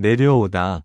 내려오다.